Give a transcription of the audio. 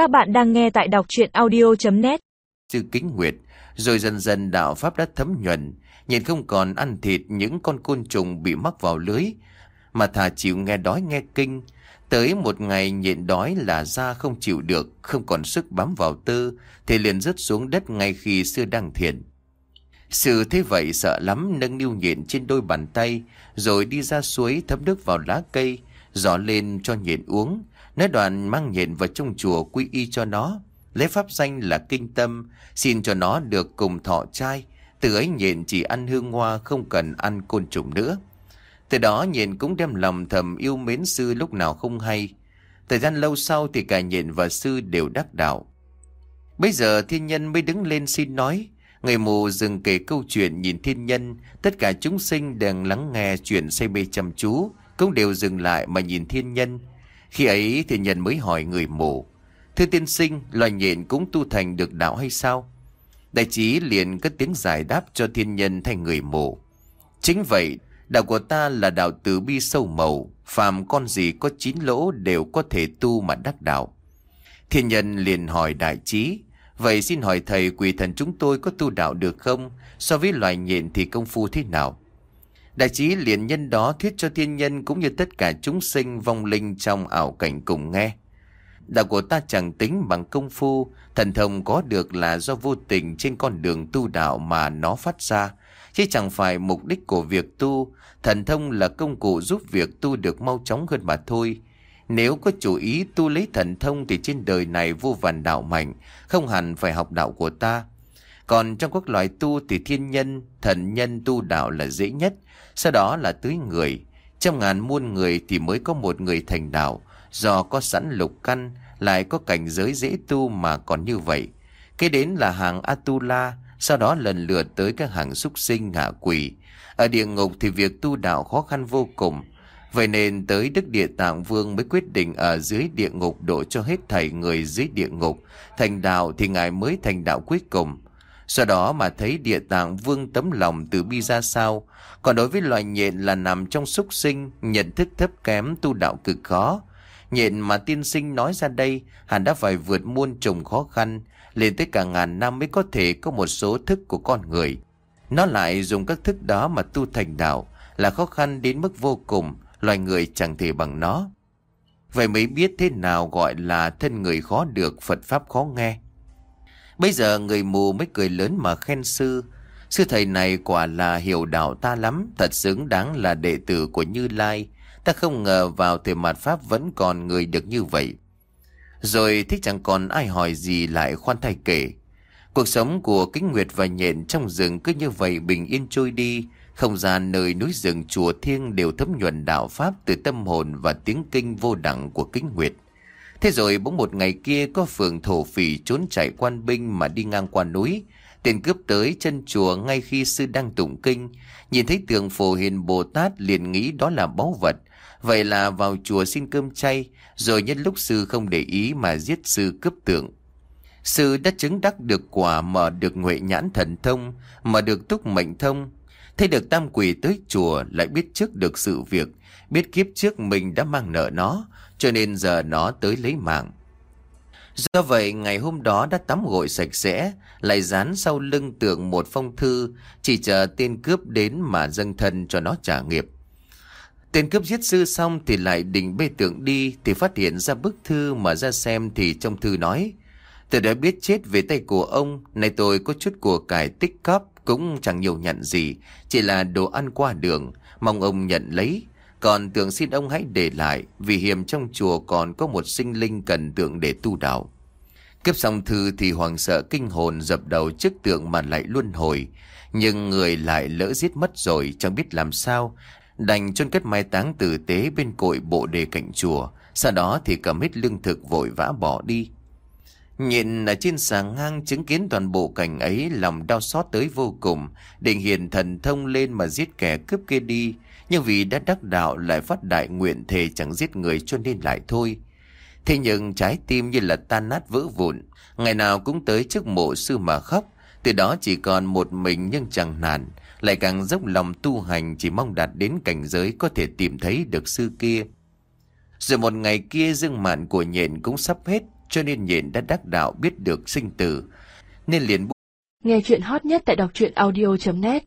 Các bạn đang nghe tại đọc chuyện audio.net Sư kính nguyệt, rồi dần dần đạo Pháp đã thấm nhuần, nhìn không còn ăn thịt những con côn trùng bị mắc vào lưới, mà thà chịu nghe đói nghe kinh. Tới một ngày nhịn đói là da không chịu được, không còn sức bám vào tư, thì liền rớt xuống đất ngay khi xưa đang thiền. Sự thế vậy sợ lắm nâng niu nhịn trên đôi bàn tay, rồi đi ra suối thấm nước vào lá cây, gió lên cho nhịn uống. Nói đoạn mang nhện vào trong chùa quy y cho nó, lấy pháp danh là kinh tâm, xin cho nó được cùng thọ trai. Từ ấy nhện chỉ ăn hương hoa không cần ăn côn trùng nữa. Từ đó nhện cũng đem lòng thầm yêu mến sư lúc nào không hay. Thời gian lâu sau thì cả nhện và sư đều đắc đạo. Bây giờ thiên nhân mới đứng lên xin nói. Người mù dừng kể câu chuyện nhìn thiên nhân, tất cả chúng sinh đang lắng nghe chuyện say mê chăm chú, cũng đều dừng lại mà nhìn thiên nhân. Khi ấy thì nhân mới hỏi người mù, Thưa tiên sinh, loài nhện cũng tu thành được đạo hay sao? Đại trí liền cất tiếng giải đáp cho thiên nhân thành người mù. Chính vậy, đạo của ta là đạo từ bi sâu màu, phàm con gì có chín lỗ đều có thể tu mà đắc đạo. Thiên nhân liền hỏi đại trí, Vậy xin hỏi thầy quỷ thần chúng tôi có tu đạo được không? So với loài nhện thì công phu thế nào? Đại trí liền nhân đó thuyết cho thiên nhân cũng như tất cả chúng sinh vong linh trong ảo cảnh cùng nghe. Đạo của ta chẳng tính bằng công phu, thần thông có được là do vô tình trên con đường tu đạo mà nó phát ra. Chứ chẳng phải mục đích của việc tu, thần thông là công cụ giúp việc tu được mau chóng hơn mà thôi. Nếu có chủ ý tu lấy thần thông thì trên đời này vô vàn đạo mạnh, không hẳn phải học đạo của ta. Còn trong các loài tu thì thiên nhân, thần nhân tu đạo là dễ nhất, sau đó là tưới người. Trong ngàn muôn người thì mới có một người thành đạo, do có sẵn lục căn, lại có cảnh giới dễ tu mà còn như vậy. Kế đến là hàng Atula, sau đó lần lượt tới các hàng súc sinh ngạ quỷ. Ở địa ngục thì việc tu đạo khó khăn vô cùng, Vậy nên tới Đức Địa Tạng Vương mới quyết định ở dưới địa ngục độ cho hết thảy người dưới địa ngục. Thành đạo thì Ngài mới thành đạo cuối cùng do đó mà thấy Địa Tạng Vương tấm lòng từ bi ra sao. Còn đối với loài nhện là nằm trong súc sinh, nhận thức thấp kém tu đạo cực khó. Nhện mà tiên sinh nói ra đây, hẳn đã phải vượt muôn trùng khó khăn, lên tới cả ngàn năm mới có thể có một số thức của con người. Nó lại dùng các thức đó mà tu thành đạo, là khó khăn đến mức vô cùng, loài người chẳng thể bằng nó. Vậy mới biết thế nào gọi là thân người khó được Phật Pháp khó nghe. Bây giờ người mù mới cười lớn mà khen sư. Sư thầy này quả là hiểu đạo ta lắm, thật xứng đáng là đệ tử của Như Lai. Ta không ngờ vào thời mạt Pháp vẫn còn người được như vậy. Rồi thích chẳng còn ai hỏi gì lại khoan thai kể. Cuộc sống của Kính Nguyệt và Nhện trong rừng cứ như vậy bình yên trôi đi, không gian nơi núi rừng chùa thiêng đều thấm nhuần đạo Pháp từ tâm hồn và tiếng kinh vô đẳng của kính nguyệt. Thế rồi bỗng một ngày kia có phường thổ phỉ trốn chạy quan binh mà đi ngang qua núi. Tiền cướp tới chân chùa ngay khi sư đang tụng kinh. Nhìn thấy tượng phổ hiền Bồ Tát liền nghĩ đó là báu vật. Vậy là vào chùa xin cơm chay, rồi nhân lúc sư không để ý mà giết sư cướp tượng. Sư đã chứng đắc được quả mở được nguyện nhãn thần thông, mà được túc mệnh thông, Thấy được tam quỷ tới chùa lại biết trước được sự việc, biết kiếp trước mình đã mang nợ nó, cho nên giờ nó tới lấy mạng. Do vậy ngày hôm đó đã tắm gội sạch sẽ, lại dán sau lưng tượng một phong thư, chỉ chờ tên cướp đến mà dâng thân cho nó trả nghiệp. Tên cướp giết sư xong thì lại định bê tượng đi thì phát hiện ra bức thư mà ra xem thì trong thư nói Tôi đã biết chết về tay của ông, nay tôi có chút của cải tích cóp cũng chẳng nhiều nhận gì, chỉ là đồ ăn qua đường, mong ông nhận lấy. Còn tượng xin ông hãy để lại, vì hiểm trong chùa còn có một sinh linh cần tượng để tu đạo. Kiếp xong thư thì hoàng sợ kinh hồn dập đầu trước tượng mà lại luân hồi. Nhưng người lại lỡ giết mất rồi chẳng biết làm sao. Đành chôn cất mai táng tử tế bên cội bộ đề cạnh chùa. Sau đó thì cầm hết lương thực vội vã bỏ đi. Nhìn ở trên sàng ngang chứng kiến toàn bộ cảnh ấy lòng đau xót tới vô cùng, định hiền thần thông lên mà giết kẻ cướp kia đi, nhưng vì đã đắc đạo lại phát đại nguyện thề chẳng giết người cho nên lại thôi. Thế nhưng trái tim như là tan nát vỡ vụn, ngày nào cũng tới trước mộ sư mà khóc, từ đó chỉ còn một mình nhưng chẳng nản, lại càng dốc lòng tu hành chỉ mong đạt đến cảnh giới có thể tìm thấy được sư kia. Rồi một ngày kia dương mạn của nhện cũng sắp hết, cho nên nhìn đã đắc đạo biết được sinh tử, nên liền Nghe chuyện hot nhất tại đọc truyện audio.net